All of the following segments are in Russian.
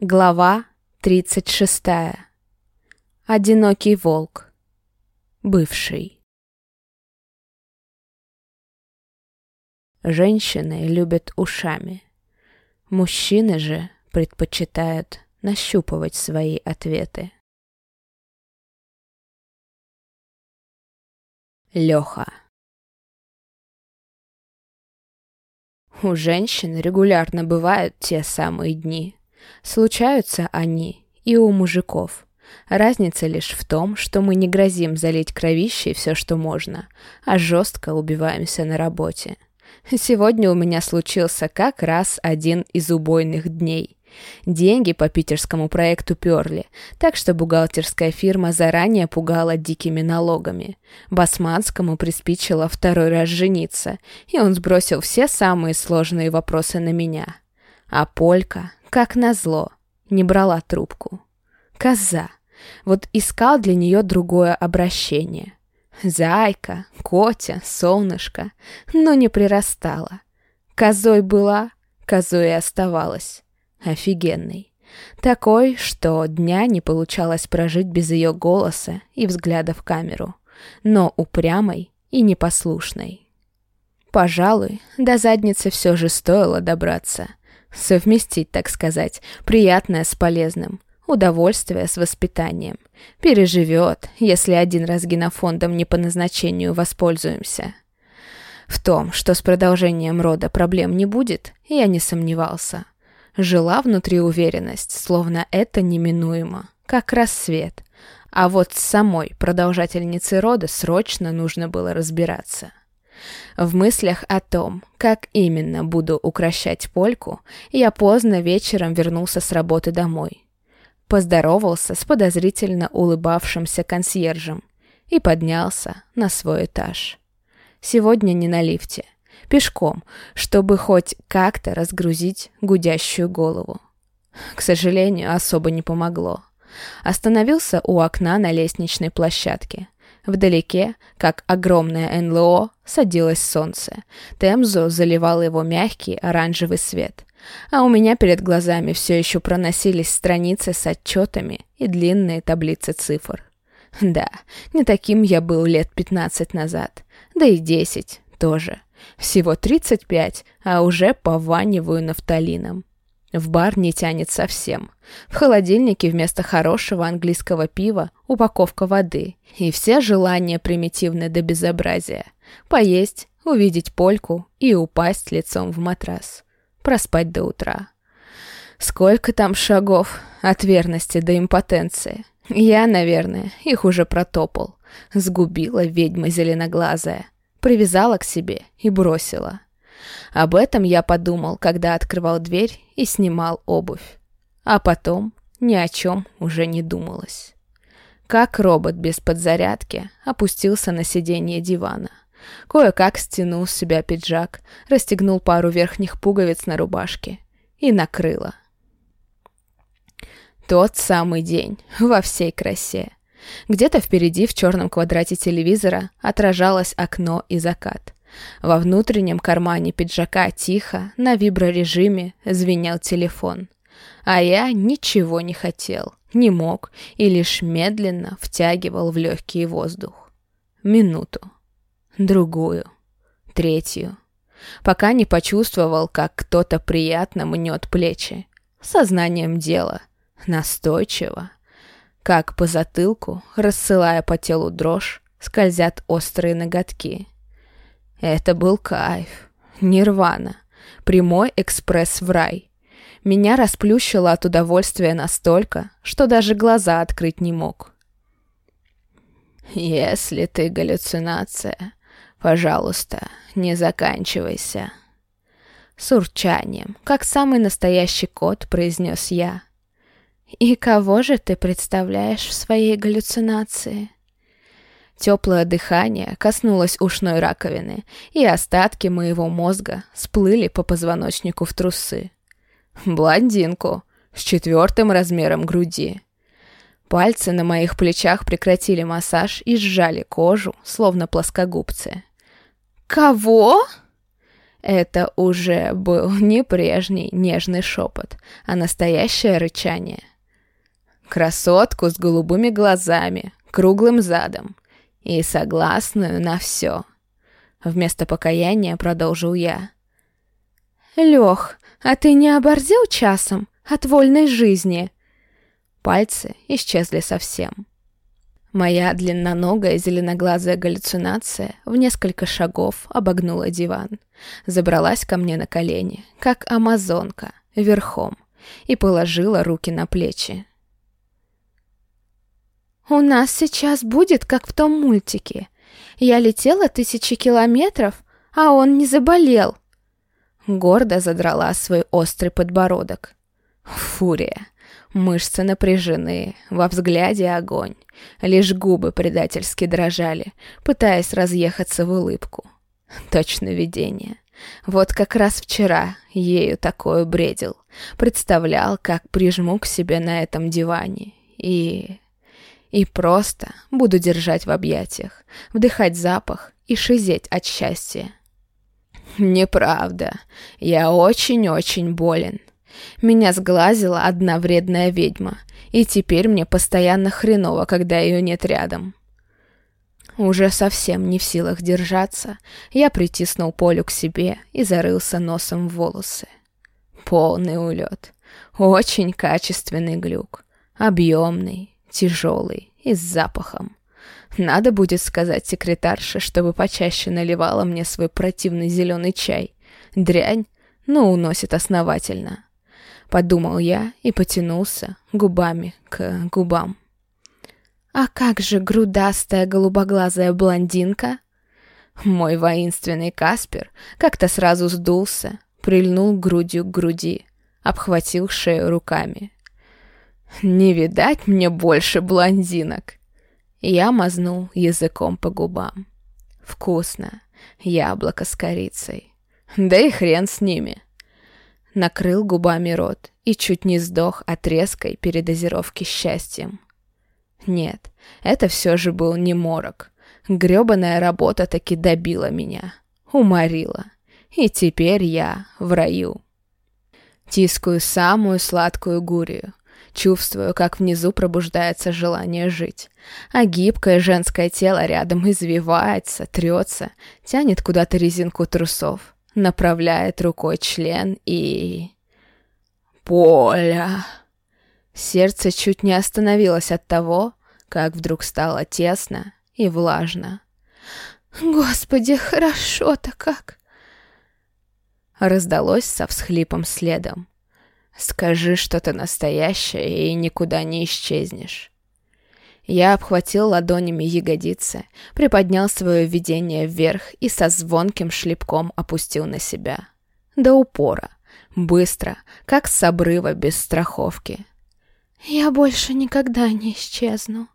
Глава 36. Одинокий волк. Бывший. Женщины любят ушами. Мужчины же предпочитают нащупывать свои ответы. Леха. У женщин регулярно бывают те самые дни. Случаются они и у мужиков. Разница лишь в том, что мы не грозим залить кровищей все, что можно, а жестко убиваемся на работе. Сегодня у меня случился как раз один из убойных дней. Деньги по питерскому проекту перли, так что бухгалтерская фирма заранее пугала дикими налогами. Басманскому приспичило второй раз жениться, и он сбросил все самые сложные вопросы на меня. А Полька, как назло, не брала трубку. Коза. Вот искал для нее другое обращение. Зайка, Котя, солнышко, но не прирастала. Козой была, козой и оставалась офигенный. Такой, что дня не получалось прожить без ее голоса и взгляда в камеру, но упрямой и непослушной. Пожалуй, до задницы все же стоило добраться. Совместить, так сказать, приятное с полезным, удовольствие с воспитанием. Переживет, если один раз генофондом не по назначению воспользуемся. В том, что с продолжением рода проблем не будет, я не сомневался жила внутри уверенность, словно это неминуемо, как рассвет. А вот с самой продолжательницей рода срочно нужно было разбираться. В мыслях о том, как именно буду укращать польку, я поздно вечером вернулся с работы домой. Поздоровался с подозрительно улыбавшимся консьержем и поднялся на свой этаж. Сегодня не на лифте пешком, чтобы хоть как-то разгрузить гудящую голову. К сожалению, особо не помогло. Остановился у окна на лестничной площадке. Вдалеке, как огромное НЛО, садилось солнце. Темзо заливал его мягкий оранжевый свет. А у меня перед глазами все еще проносились страницы с отчетами и длинные таблицы цифр. Да, не таким я был лет 15 назад. Да и 10 тоже. Всего 35, а уже пованиваю нафталином. В бар не тянет совсем. В холодильнике вместо хорошего английского пива упаковка воды. И все желания примитивны до безобразия. Поесть, увидеть польку и упасть лицом в матрас. Проспать до утра. Сколько там шагов от верности до импотенции. Я, наверное, их уже протопал. Сгубила ведьма зеленоглазая привязала к себе и бросила. Об этом я подумал, когда открывал дверь и снимал обувь. А потом ни о чем уже не думалось. Как робот без подзарядки опустился на сиденье дивана. Кое-как стянул с себя пиджак, расстегнул пару верхних пуговиц на рубашке и накрыло. Тот самый день во всей красе. Где-то впереди в черном квадрате телевизора отражалось окно и закат. Во внутреннем кармане пиджака тихо, на виброрежиме, звенел телефон. А я ничего не хотел, не мог и лишь медленно втягивал в легкий воздух. Минуту. Другую. Третью. Пока не почувствовал, как кто-то приятно мнет плечи. Сознанием дела. Настойчиво. Как по затылку, рассылая по телу дрожь, скользят острые ноготки. Это был кайф. Нирвана. Прямой экспресс в рай. Меня расплющило от удовольствия настолько, что даже глаза открыть не мог. «Если ты галлюцинация, пожалуйста, не заканчивайся». С урчанием, как самый настоящий кот, произнес я. «И кого же ты представляешь в своей галлюцинации?» Теплое дыхание коснулось ушной раковины, и остатки моего мозга сплыли по позвоночнику в трусы. Блондинку с четвертым размером груди. Пальцы на моих плечах прекратили массаж и сжали кожу, словно плоскогубцы. «Кого?» Это уже был не прежний нежный шепот, а настоящее рычание. Красотку с голубыми глазами, круглым задом и согласную на все. Вместо покаяния продолжил я. «Лех, а ты не оборзел часом от вольной жизни?» Пальцы исчезли совсем. Моя длинноногая зеленоглазая галлюцинация в несколько шагов обогнула диван, забралась ко мне на колени, как амазонка, верхом, и положила руки на плечи. «У нас сейчас будет, как в том мультике. Я летела тысячи километров, а он не заболел». Гордо задрала свой острый подбородок. Фурия. Мышцы напряжены, во взгляде огонь. Лишь губы предательски дрожали, пытаясь разъехаться в улыбку. Точно видение. Вот как раз вчера ею такое бредил. Представлял, как прижму к себе на этом диване. И... И просто буду держать в объятиях, вдыхать запах и шизеть от счастья. Неправда. Я очень-очень болен. Меня сглазила одна вредная ведьма, и теперь мне постоянно хреново, когда ее нет рядом. Уже совсем не в силах держаться, я притиснул Полю к себе и зарылся носом в волосы. Полный улет. Очень качественный глюк. Объемный, тяжелый и с запахом. Надо будет сказать секретарше, чтобы почаще наливала мне свой противный зеленый чай. Дрянь, но уносит основательно подумал я и потянулся губами к губам. А как же грудастая голубоглазая блондинка? Мой воинственный Каспер как-то сразу сдулся, прильнул грудью к груди, обхватил шею руками. «Не видать мне больше блондинок!» Я мазнул языком по губам. «Вкусно. Яблоко с корицей. Да и хрен с ними!» накрыл губами рот и чуть не сдох от резкой передозировки счастьем. Нет, это все же был не морок. Грёбаная работа таки добила меня, уморила. И теперь я в раю. Тискаю самую сладкую гурию. Чувствую, как внизу пробуждается желание жить. А гибкое женское тело рядом извивается, трется, тянет куда-то резинку трусов направляет рукой член и... Поля! Сердце чуть не остановилось от того, как вдруг стало тесно и влажно. «Господи, хорошо-то как!» Раздалось со всхлипом следом. «Скажи что-то настоящее, и никуда не исчезнешь». Я обхватил ладонями ягодицы, приподнял свое видение вверх и со звонким шлепком опустил на себя. До упора. Быстро, как с обрыва без страховки. «Я больше никогда не исчезну».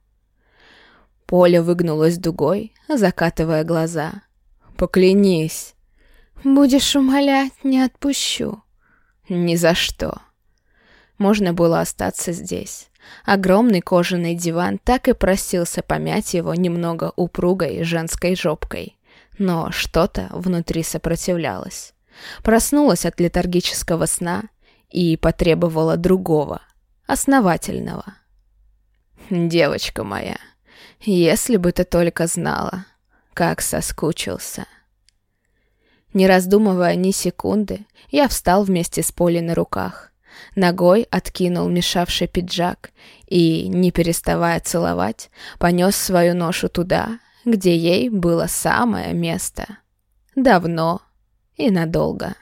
Поля выгнулась дугой, закатывая глаза. «Поклянись». «Будешь умолять, не отпущу». «Ни за что». Можно было остаться здесь. Огромный кожаный диван так и просился помять его немного упругой женской жопкой. Но что-то внутри сопротивлялось. Проснулась от летаргического сна и потребовала другого, основательного. «Девочка моя, если бы ты только знала, как соскучился». Не раздумывая ни секунды, я встал вместе с Полей на руках – Ногой откинул мешавший пиджак и, не переставая целовать, понес свою ношу туда, где ей было самое место. Давно и надолго.